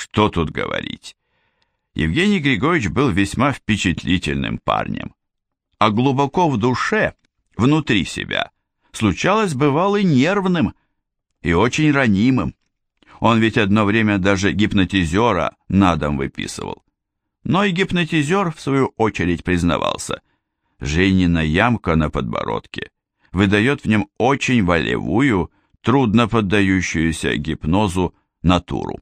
Что тут говорить? Евгений Григорьевич был весьма впечатлительным парнем. А глубоко в душе, внутри себя, случалось бывал и нервным, и очень ранимым. Он ведь одно время даже гипнотизера на дом выписывал. Но и гипнотизер, в свою очередь, признавался. Женина ямка на подбородке выдает в нем очень волевую, трудно поддающуюся гипнозу натуру.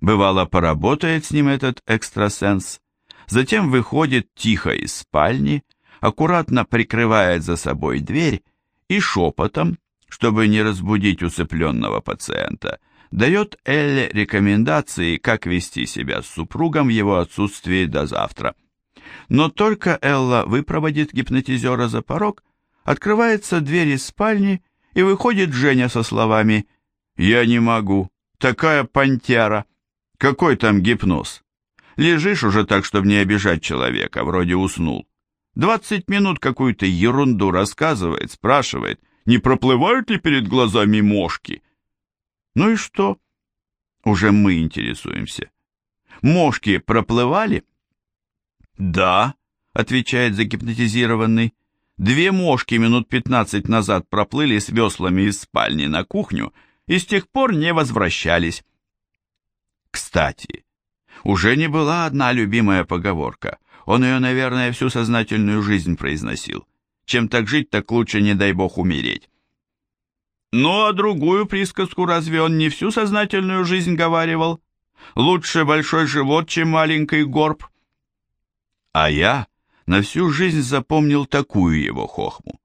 Бывало, поработает с ним этот экстрасенс, затем выходит тихо из спальни, аккуратно прикрывает за собой дверь и шепотом, чтобы не разбудить усыпленного пациента, дает Элле рекомендации, как вести себя с супругом в его отсутствии до завтра. Но только Элла выпроводит гипнотизера за порог, открывается дверь из спальни, и выходит Женя со словами «Я не могу, такая пантера». Какой там гипноз? Лежишь уже так, чтобы не обижать человека, вроде уснул. Двадцать минут какую-то ерунду рассказывает, спрашивает, не проплывают ли перед глазами мошки. Ну и что? Уже мы интересуемся. Мошки проплывали? Да, отвечает загипнотизированный. Две мошки минут пятнадцать назад проплыли с веслами из спальни на кухню и с тех пор не возвращались. Кстати, уже не была одна любимая поговорка. Он ее, наверное, всю сознательную жизнь произносил. Чем так жить, так лучше, не дай бог, умереть. Ну, а другую присказку разве он не всю сознательную жизнь говаривал? Лучше большой живот, чем маленький горб. А я на всю жизнь запомнил такую его хохму.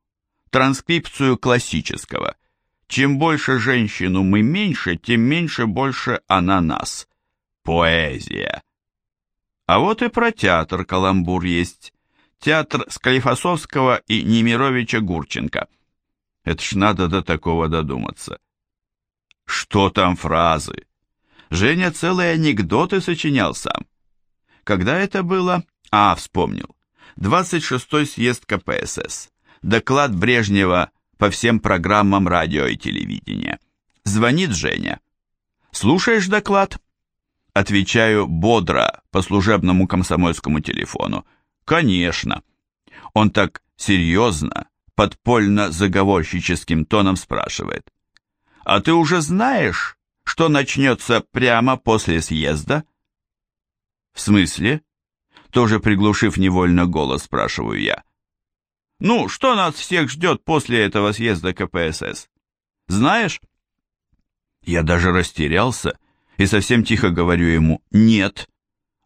Транскрипцию классического. Чем больше женщину мы меньше, тем меньше больше она нас. Поэзия. А вот и про театр каламбур есть. Театр Склифосовского и Немировича Гурченко. Это ж надо до такого додуматься. Что там фразы? Женя целые анекдоты сочинял сам. Когда это было? А, вспомнил. 26-й съезд КПСС. Доклад Брежнева по всем программам радио и телевидения. Звонит Женя. «Слушаешь доклад?» Отвечаю бодро по служебному комсомольскому телефону. Конечно. Он так серьезно, подпольно-заговорщическим тоном спрашивает. А ты уже знаешь, что начнется прямо после съезда? В смысле? Тоже приглушив невольно голос, спрашиваю я. Ну, что нас всех ждет после этого съезда КПСС? Знаешь? Я даже растерялся и совсем тихо говорю ему «нет».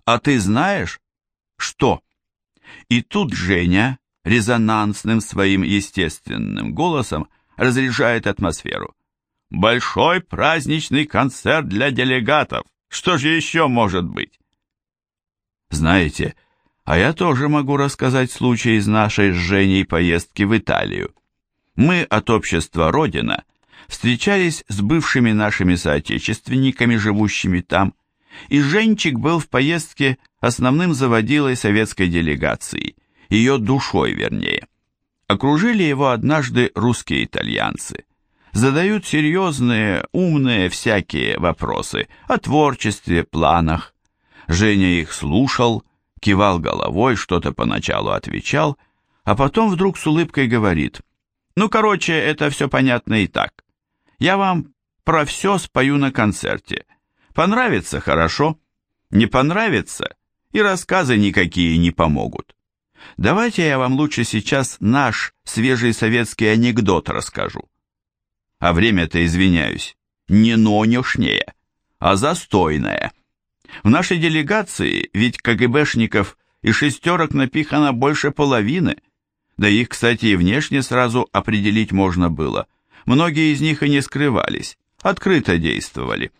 «А ты знаешь?» «Что?» И тут Женя резонансным своим естественным голосом разряжает атмосферу. «Большой праздничный концерт для делегатов! Что же еще может быть?» Знаете, а я тоже могу рассказать случай из нашей с Женей поездки в Италию. Мы от общества «Родина» встречались с бывшими нашими соотечественниками, живущими там, и Женчик был в поездке основным заводилой советской делегации, ее душой вернее. Окружили его однажды русские итальянцы. Задают серьезные, умные всякие вопросы о творчестве, планах. Женя их слушал, кивал головой, что-то поначалу отвечал, а потом вдруг с улыбкой говорит, «Ну, короче, это все понятно и так. Я вам про все спою на концерте. Понравится – хорошо, не понравится – и рассказы никакие не помогут. Давайте я вам лучше сейчас наш свежий советский анекдот расскажу. А время-то, извиняюсь, не нонешнее, а застойное. В нашей делегации ведь КГБшников и шестерок напихано больше половины, да их, кстати, и внешне сразу определить можно было – Многие из них и не скрывались, открыто действовали.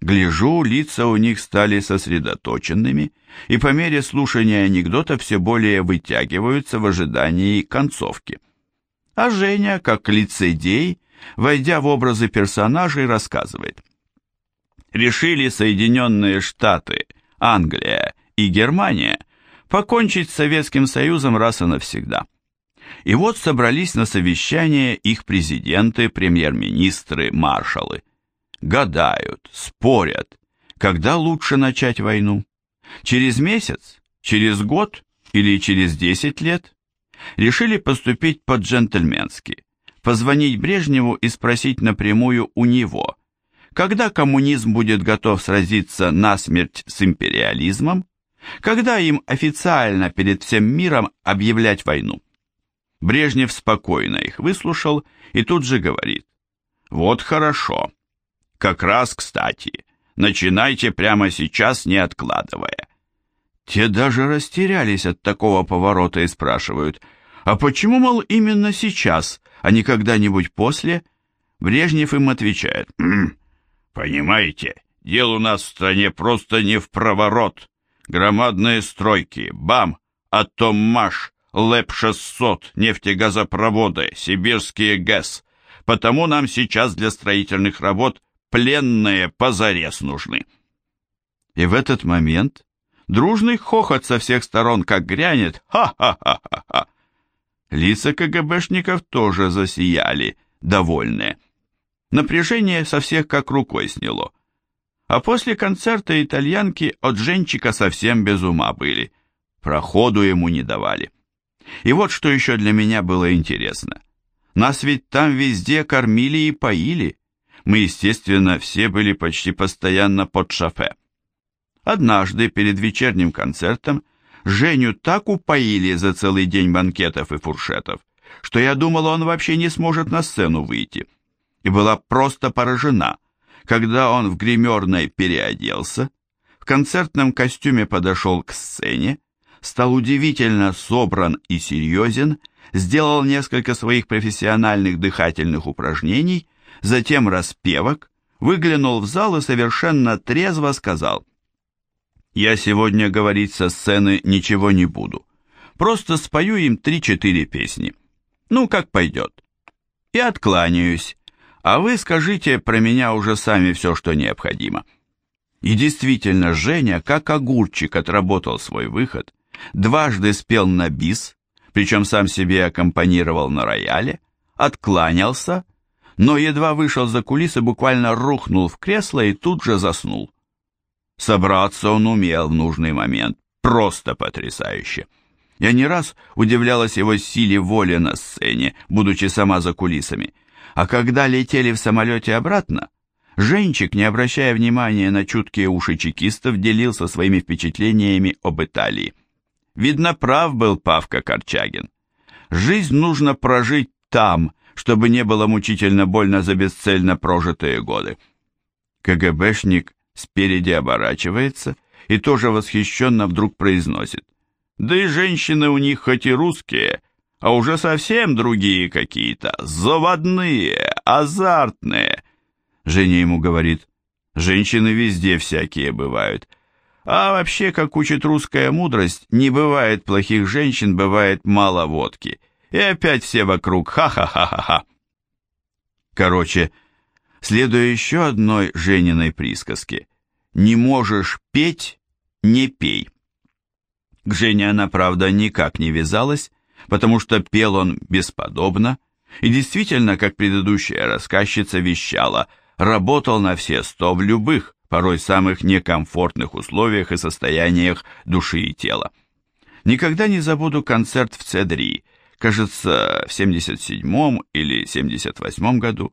Гляжу, лица у них стали сосредоточенными, и по мере слушания анекдота все более вытягиваются в ожидании концовки. А Женя, как лицедей, войдя в образы персонажей, рассказывает. Решили Соединенные Штаты, Англия и Германия покончить с Советским Союзом раз и навсегда – и вот собрались на совещание их президенты, премьер-министры, маршалы. Гадают, спорят, Когда лучше начать войну? Через месяц? Через год? Или через 10 лет? Решили поступить по-джентльменски. Позвонить Брежневу и спросить напрямую у него, когда коммунизм будет готов сразиться насмерть с империализмом, когда им официально перед всем миром объявлять войну. Брежнев спокойно их выслушал и тут же говорит, «Вот хорошо, как раз кстати, начинайте прямо сейчас, не откладывая». Те даже растерялись от такого поворота и спрашивают, «А почему, мол, именно сейчас, а не когда-нибудь после?» Брежнев им отвечает, «М «Понимаете, дело у нас в стране просто не в проворот. Громадные стройки, БАМ, Атоммаш, ЛЭП-600, нефтегазопроводы, сибирские ГЭС. Потому нам сейчас для строительных работ пленные позарез нужны. И в этот момент дружный хохот со всех сторон как грянет. Ха-ха-ха-ха-ха. Лица КГБшников тоже засияли, довольные. Напряжение со всех как рукой сняло. А после концерта итальянки от Женчика совсем без ума были. Проходу ему не давали. И вот что еще для меня было интересно. Нас ведь там везде кормили и поили. Мы, естественно, все были почти постоянно под шофе. Однажды перед вечерним концертом Женю так упоили за целый день банкетов и фуршетов, что я думала, он вообще не сможет на сцену выйти. И была просто поражена – когда он в гримерной переоделся, в концертном костюме подошел к сцене, стал удивительно собран и серьезен, сделал несколько своих профессиональных дыхательных упражнений, затем распевок, выглянул в зал и совершенно трезво сказал «Я сегодня говорить со сцены ничего не буду, просто спою им три-четыре песни. Ну, как пойдет. И откланяюсь, а вы скажите про меня уже сами все, что необходимо. И действительно, Женя, как огурчик, отработал свой выход, дважды спел на бис, причем сам себе аккомпанировал на рояле, откланялся, но едва вышел за кулисы, буквально рухнул в кресло и тут же заснул. Собраться он умел в нужный момент, просто потрясающе. Я не раз удивлялась его силе воли на сцене, будучи сама за кулисами – а когда летели в самолете обратно, Женчик, не обращая внимания на чуткие уши чекистов, делился своими впечатлениями об Италии. Видно, прав был Павка Корчагин. Жизнь нужно прожить там, чтобы не было мучительно больно за бесцельно прожитые годы. КГБшник спереди оборачивается и тоже восхищенно вдруг произносит. Да и женщины у них хоть и русские, а уже совсем другие какие-то, заводные, азартные. Женя ему говорит, женщины везде всякие бывают. А вообще, как учит русская мудрость, не бывает плохих женщин, бывает мало водки. И опять все вокруг ха-ха-ха-ха-ха. Короче, следуя еще одной Жениной присказке, не можешь петь, не пей. К Жене она, правда, никак не вязалась, потому что пел он бесподобно и действительно, как предыдущая рассказчица вещала, работал на все сто в любых, порой самых некомфортных условиях и состояниях души и тела. Никогда не забуду концерт в Цедри, кажется, в 77 или 78 году.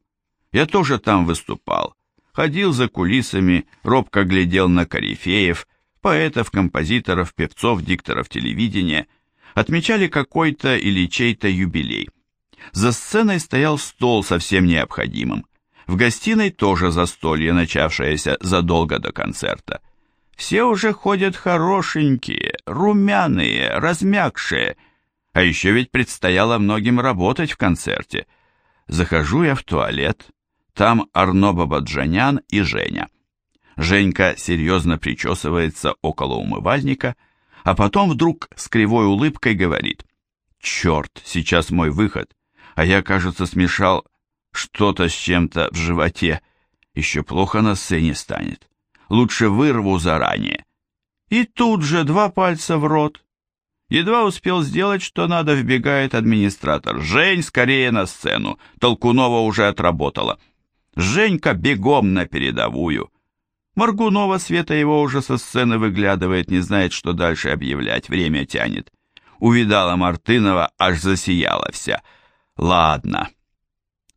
Я тоже там выступал. Ходил за кулисами, робко глядел на корифеев, поэтов, композиторов, певцов, дикторов телевидения – отмечали какой-то или чей-то юбилей. За сценой стоял стол со всем необходимым. В гостиной тоже застолье, начавшееся задолго до концерта. Все уже ходят хорошенькие, румяные, размягшие. А еще ведь предстояло многим работать в концерте. Захожу я в туалет. Там Арно Бабаджанян и Женя. Женька серьезно причесывается около умывальника, а потом вдруг с кривой улыбкой говорит, «Черт, сейчас мой выход, а я, кажется, смешал что-то с чем-то в животе. Еще плохо на сцене станет. Лучше вырву заранее». И тут же два пальца в рот. Едва успел сделать, что надо, вбегает администратор. «Жень, скорее на сцену!» Толкунова уже отработала. Женька бегом на передовую. Маргунова Света его уже со сцены выглядывает, не знает, что дальше объявлять, время тянет. Увидала Мартынова, аж засияла вся. Ладно.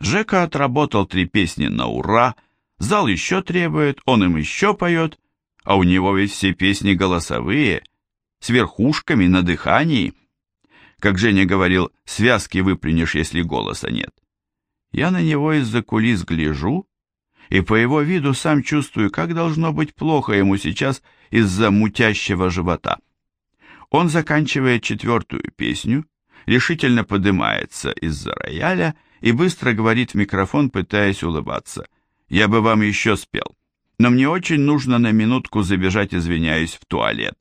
Жека отработал три песни на ура, зал еще требует, он им еще поет, а у него ведь все песни голосовые, с верхушками, на дыхании. Как Женя говорил, связки выплюнешь, если голоса нет. Я на него из-за кулис гляжу, и по его виду сам чувствую, как должно быть плохо ему сейчас из-за мутящего живота. Он заканчивает четвертую песню, решительно поднимается из-за рояля и быстро говорит в микрофон, пытаясь улыбаться. «Я бы вам еще спел, но мне очень нужно на минутку забежать, извиняюсь, в туалет.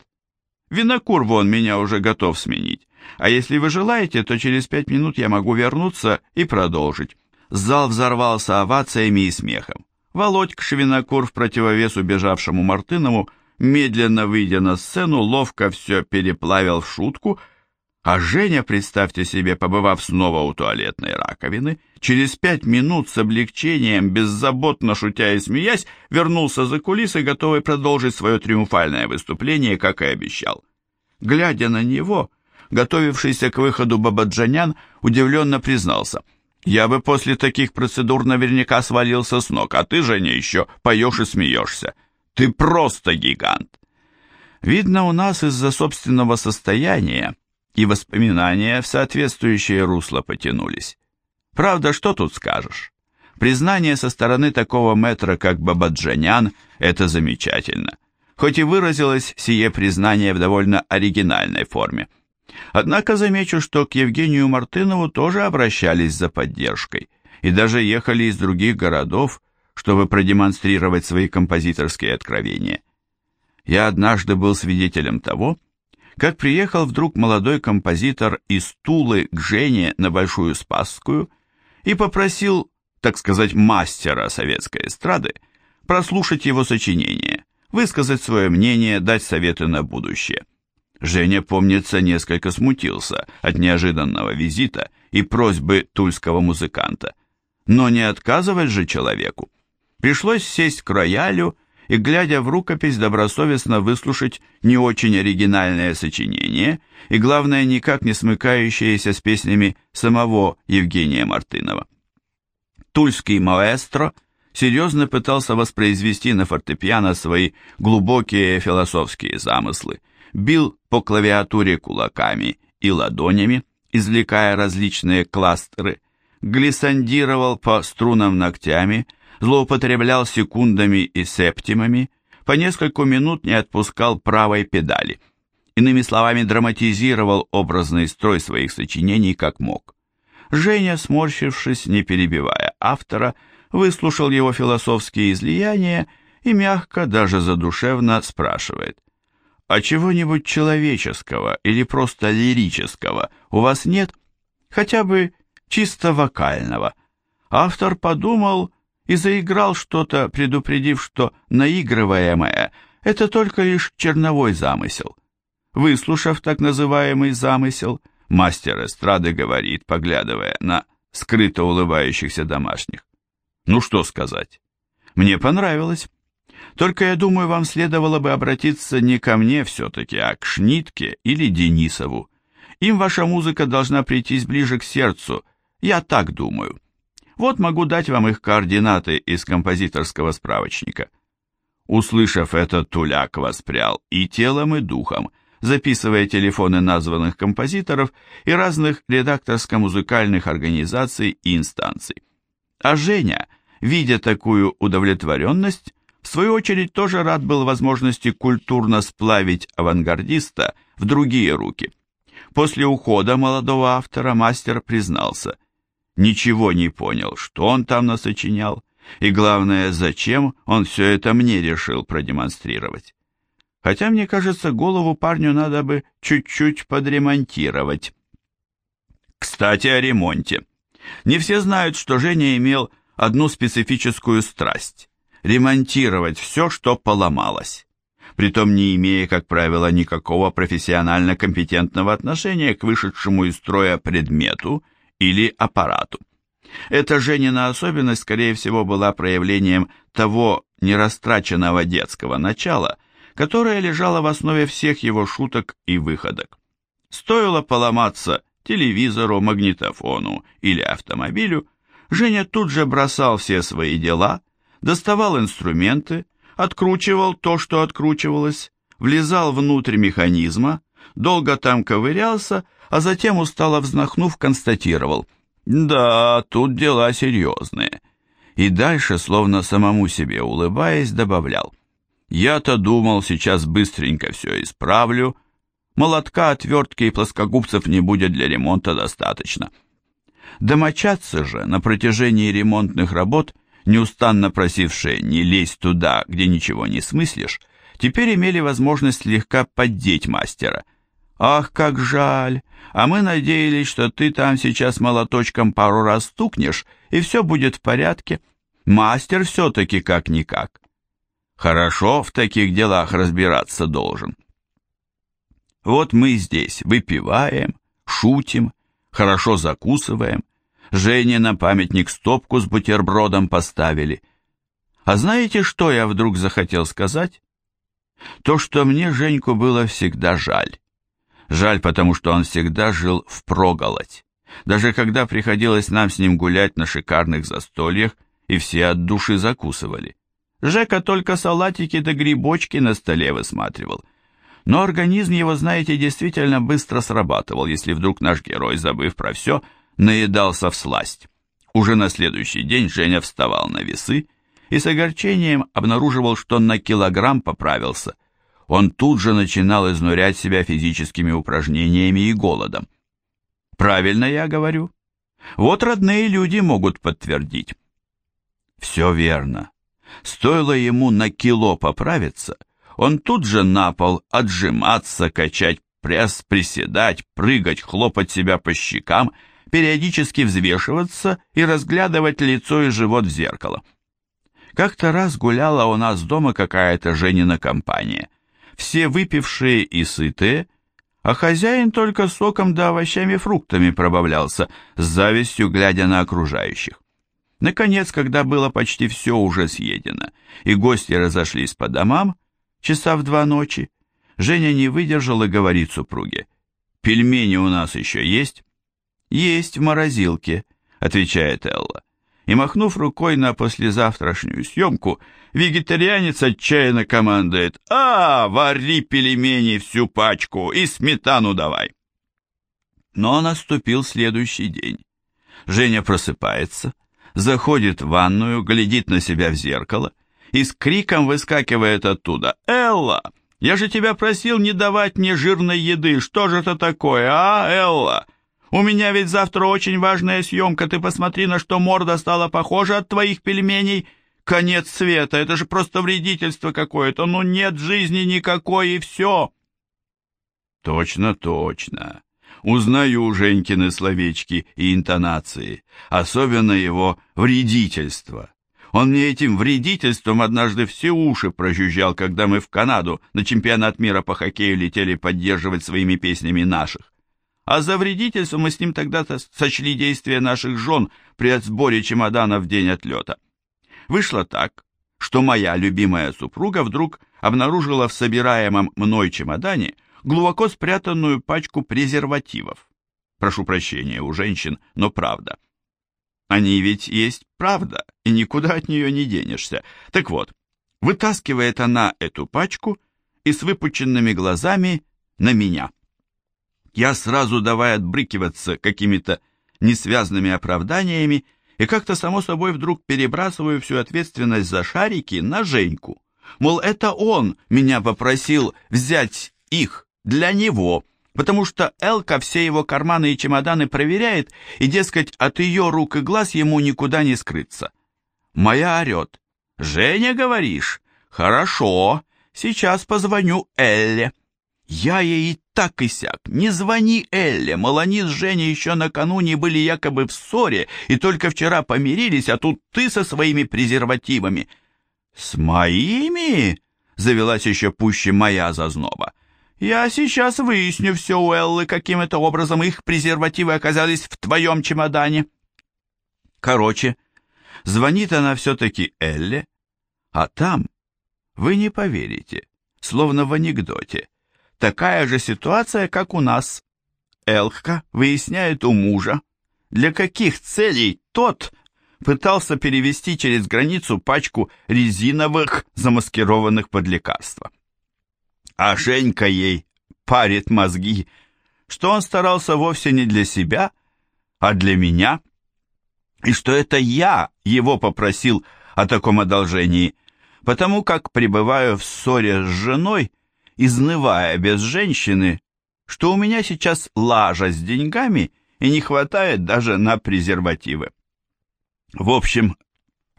Винокур вон меня уже готов сменить, а если вы желаете, то через пять минут я могу вернуться и продолжить». Зал взорвался овациями и смехом. Володька Швинокур в противовес убежавшему Мартынову, медленно выйдя на сцену, ловко все переплавил в шутку, а Женя, представьте себе, побывав снова у туалетной раковины, через пять минут с облегчением, беззаботно шутя и смеясь, вернулся за кулисы, готовый продолжить свое триумфальное выступление, как и обещал. Глядя на него, готовившийся к выходу Бабаджанян удивленно признался – я бы после таких процедур наверняка свалился с ног, а ты, Женя, еще поешь и смеешься. Ты просто гигант. Видно, у нас из-за собственного состояния и воспоминания в соответствующее русло потянулись. Правда, что тут скажешь? Признание со стороны такого метра, как Бабаджанян, это замечательно. Хоть и выразилось сие признание в довольно оригинальной форме. Однако замечу, что к Евгению Мартынову тоже обращались за поддержкой и даже ехали из других городов, чтобы продемонстрировать свои композиторские откровения. Я однажды был свидетелем того, как приехал вдруг молодой композитор из Тулы к Жене на Большую Спасскую и попросил, так сказать, мастера советской эстрады прослушать его сочинение, высказать свое мнение, дать советы на будущее. Женя, помнится, несколько смутился от неожиданного визита и просьбы тульского музыканта. Но не отказывать же человеку. Пришлось сесть к роялю и, глядя в рукопись, добросовестно выслушать не очень оригинальное сочинение и, главное, никак не смыкающееся с песнями самого Евгения Мартынова. Тульский маэстро серьезно пытался воспроизвести на фортепиано свои глубокие философские замыслы – бил по клавиатуре кулаками и ладонями, извлекая различные кластеры, глиссандировал по струнам ногтями, злоупотреблял секундами и септимами, по несколько минут не отпускал правой педали. Иными словами, драматизировал образный строй своих сочинений как мог. Женя, сморщившись, не перебивая автора, выслушал его философские излияния и мягко, даже задушевно спрашивает а чего-нибудь человеческого или просто лирического у вас нет? Хотя бы чисто вокального. Автор подумал и заиграл что-то, предупредив, что наигрываемое – это только лишь черновой замысел. Выслушав так называемый замысел, мастер эстрады говорит, поглядывая на скрыто улыбающихся домашних. Ну что сказать? Мне понравилось. Только я думаю, вам следовало бы обратиться не ко мне все-таки, а к Шнитке или Денисову. Им ваша музыка должна прийтись ближе к сердцу, я так думаю. Вот могу дать вам их координаты из композиторского справочника. Услышав это, Туляк воспрял и телом, и духом, записывая телефоны названных композиторов и разных редакторско-музыкальных организаций и инстанций. А Женя, видя такую удовлетворенность, в свою очередь тоже рад был возможности культурно сплавить авангардиста в другие руки. После ухода молодого автора мастер признался, ничего не понял, что он там насочинял, и главное, зачем он все это мне решил продемонстрировать. Хотя, мне кажется, голову парню надо бы чуть-чуть подремонтировать. Кстати, о ремонте. Не все знают, что Женя имел одну специфическую страсть ремонтировать все, что поломалось, притом не имея, как правило, никакого профессионально компетентного отношения к вышедшему из строя предмету или аппарату. Эта Женина особенность, скорее всего, была проявлением того нерастраченного детского начала, которое лежало в основе всех его шуток и выходок. Стоило поломаться телевизору, магнитофону или автомобилю, Женя тут же бросал все свои дела, доставал инструменты, откручивал то, что откручивалось, влезал внутрь механизма, долго там ковырялся, а затем, устало вздохнув, констатировал «Да, тут дела серьезные». И дальше, словно самому себе улыбаясь, добавлял «Я-то думал, сейчас быстренько все исправлю, молотка, отвертки и плоскогубцев не будет для ремонта достаточно». Домочадцы же на протяжении ремонтных работ, неустанно просившие не лезть туда, где ничего не смыслишь, теперь имели возможность слегка поддеть мастера. «Ах, как жаль! А мы надеялись, что ты там сейчас молоточком пару раз стукнешь, и все будет в порядке. Мастер все-таки как-никак. Хорошо в таких делах разбираться должен». Вот мы здесь выпиваем, шутим, хорошо закусываем. Жене на памятник стопку с бутербродом поставили. А знаете, что я вдруг захотел сказать? То, что мне Женьку было всегда жаль. Жаль, потому что он всегда жил в проголодь. Даже когда приходилось нам с ним гулять на шикарных застольях, и все от души закусывали. Жека только салатики да грибочки на столе высматривал – но организм его, знаете, действительно быстро срабатывал, если вдруг наш герой, забыв про все, наедался в сласть. Уже на следующий день Женя вставал на весы и с огорчением обнаруживал, что на килограмм поправился. Он тут же начинал изнурять себя физическими упражнениями и голодом. Правильно я говорю? Вот родные люди могут подтвердить. Все верно. Стоило ему на кило поправиться, он тут же на пол отжиматься, качать пресс, приседать, прыгать, хлопать себя по щекам, периодически взвешиваться и разглядывать лицо и живот в зеркало. Как-то раз гуляла у нас дома какая-то Женина компания. Все выпившие и сытые, а хозяин только соком да овощами-фруктами пробавлялся, с завистью глядя на окружающих. Наконец, когда было почти все уже съедено, и гости разошлись по домам, часа в два ночи, Женя не выдержал и говорит супруге, «Пельмени у нас еще есть?» «Есть в морозилке», — отвечает Элла. И, махнув рукой на послезавтрашнюю съемку, вегетарианец отчаянно командует «А, вари пельмени всю пачку и сметану давай!» Но наступил следующий день. Женя просыпается, заходит в ванную, глядит на себя в зеркало и с криком выскакивает оттуда. «Элла, я же тебя просил не давать мне жирной еды, что же это такое, а, Элла? У меня ведь завтра очень важная съемка, ты посмотри, на что морда стала похожа от твоих пельменей. Конец света, это же просто вредительство какое-то, ну нет жизни никакой и все». «Точно, точно». Узнаю Женькины словечки и интонации, особенно его вредительство. Он мне этим вредительством однажды все уши прожужжал, когда мы в Канаду на чемпионат мира по хоккею летели поддерживать своими песнями наших. А за вредительство мы с ним тогда-то сочли действия наших жен при отсборе чемоданов в день отлета. Вышло так, что моя любимая супруга вдруг обнаружила в собираемом мной чемодане глубоко спрятанную пачку презервативов. Прошу прощения у женщин, но правда. Они ведь есть правда, и никуда от нее не денешься. Так вот, вытаскивает она эту пачку и с выпученными глазами на меня. Я сразу давай отбрыкиваться какими-то несвязанными оправданиями и как-то само собой вдруг перебрасываю всю ответственность за шарики на Женьку. Мол, это он меня попросил взять их для него потому что Элка все его карманы и чемоданы проверяет, и, дескать, от ее рук и глаз ему никуда не скрыться. Моя орет. «Женя, говоришь? Хорошо, сейчас позвоню Элле». Я ей и так и сяк. Не звони Элле, мол, они с Женей еще накануне были якобы в ссоре и только вчера помирились, а тут ты со своими презервативами. С моими? Завелась еще пуще моя зазноба. «Я сейчас выясню все у Эллы, каким это образом их презервативы оказались в твоем чемодане». Короче, звонит она все-таки Элле, а там, вы не поверите, словно в анекдоте, такая же ситуация, как у нас. Элхка выясняет у мужа, для каких целей тот пытался перевести через границу пачку резиновых, замаскированных под лекарства. А Женька ей парит мозги, что он старался вовсе не для себя, а для меня, и что это я его попросил о таком одолжении, потому как пребываю в ссоре с женой, изнывая без женщины, что у меня сейчас лажа с деньгами и не хватает даже на презервативы. В общем,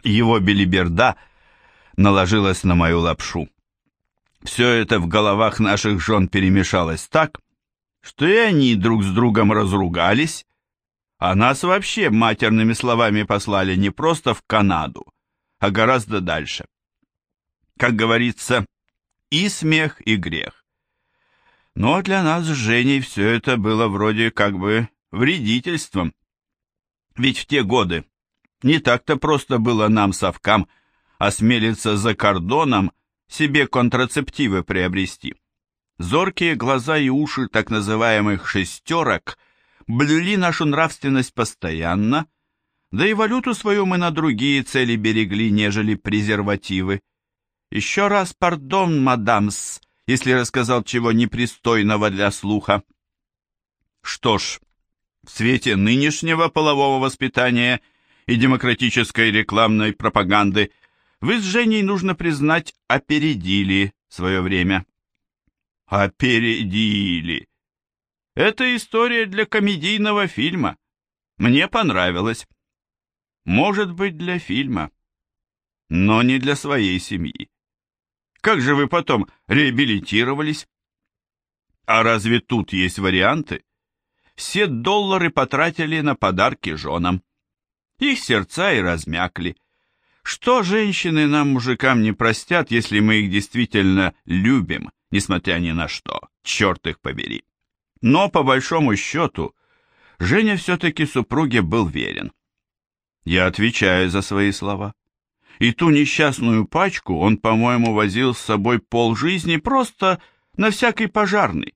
его белиберда наложилась на мою лапшу. Все это в головах наших жен перемешалось так, что и они друг с другом разругались, а нас вообще матерными словами послали не просто в Канаду, а гораздо дальше. Как говорится, и смех, и грех. Но для нас с Женей все это было вроде как бы вредительством. Ведь в те годы не так-то просто было нам, совкам, осмелиться за кордоном себе контрацептивы приобрести. Зоркие глаза и уши так называемых «шестерок» блюли нашу нравственность постоянно, да и валюту свою мы на другие цели берегли, нежели презервативы. Еще раз пардон, мадамс, если рассказал чего непристойного для слуха. Что ж, в свете нынешнего полового воспитания и демократической рекламной пропаганды вы с Женей, нужно признать, опередили свое время. Опередили. Это история для комедийного фильма. Мне понравилось. Может быть, для фильма, но не для своей семьи. Как же вы потом реабилитировались? А разве тут есть варианты? Все доллары потратили на подарки женам. Их сердца и размякли. Что женщины нам, мужикам, не простят, если мы их действительно любим, несмотря ни на что, черт их побери. Но, по большому счету, Женя все-таки супруге был верен. Я отвечаю за свои слова. И ту несчастную пачку он, по-моему, возил с собой полжизни просто на всякий пожарный.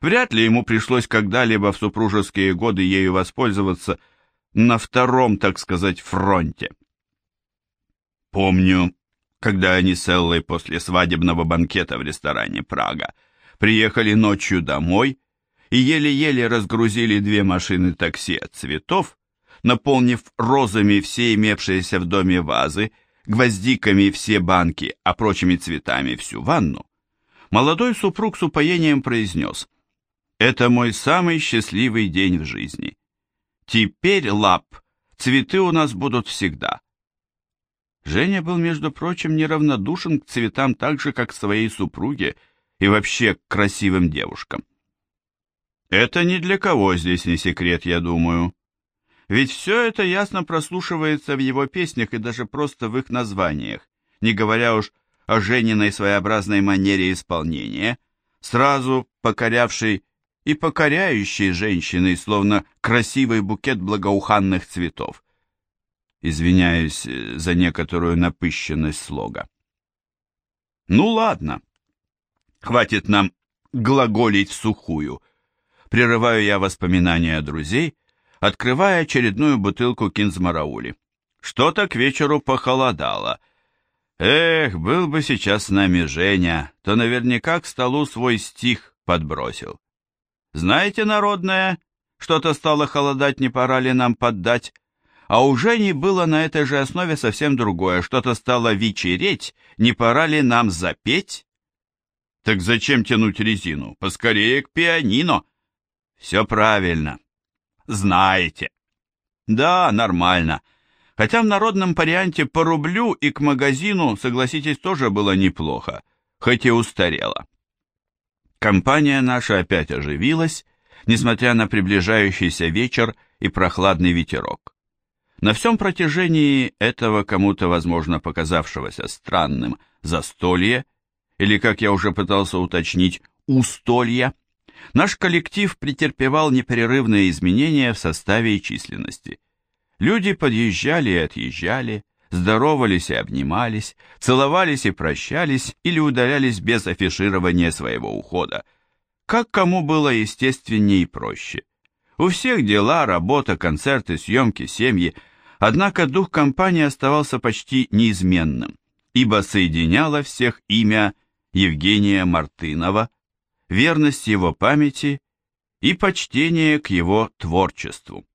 Вряд ли ему пришлось когда-либо в супружеские годы ею воспользоваться на втором, так сказать, фронте. Помню, когда они с Эллой после свадебного банкета в ресторане «Прага» приехали ночью домой и еле-еле разгрузили две машины такси от цветов, наполнив розами все имевшиеся в доме вазы, гвоздиками все банки, а прочими цветами всю ванну, молодой супруг с упоением произнес «Это мой самый счастливый день в жизни. Теперь, лап, цветы у нас будут всегда». Женя был, между прочим, неравнодушен к цветам так же, как к своей супруге и вообще к красивым девушкам. Это ни для кого здесь не секрет, я думаю. Ведь все это ясно прослушивается в его песнях и даже просто в их названиях, не говоря уж о Жениной своеобразной манере исполнения, сразу покорявшей и покоряющей женщиной, словно красивый букет благоуханных цветов. Извиняюсь э, за некоторую напыщенность слога. Ну ладно, хватит нам глаголить сухую — Прерываю я воспоминания друзей, открывая очередную бутылку кинзмараули. Что-то к вечеру похолодало. Эх, был бы сейчас с нами Женя, то наверняка к столу свой стих подбросил. Знаете, народное, что-то стало холодать, не пора ли нам поддать? А у Жени было на этой же основе совсем другое, что-то стало вечереть, не пора ли нам запеть? Так зачем тянуть резину? Поскорее к пианино. Все правильно. Знаете. Да, нормально. Хотя в народном варианте по рублю и к магазину, согласитесь, тоже было неплохо, хоть и устарело. Компания наша опять оживилась, несмотря на приближающийся вечер и прохладный ветерок. На всем протяжении этого кому-то, возможно, показавшегося странным застолья, или, как я уже пытался уточнить, устолья, Наш коллектив претерпевал непрерывные изменения в составе и численности. Люди подъезжали и отъезжали, здоровались и обнимались, целовались и прощались или удалялись без афиширования своего ухода. Как кому было естественнее и проще. У всех дела, работа, концерты, съемки, семьи, однако дух компании оставался почти неизменным, ибо соединяло всех имя Евгения Мартынова, верность его памяти и почтение к его творчеству.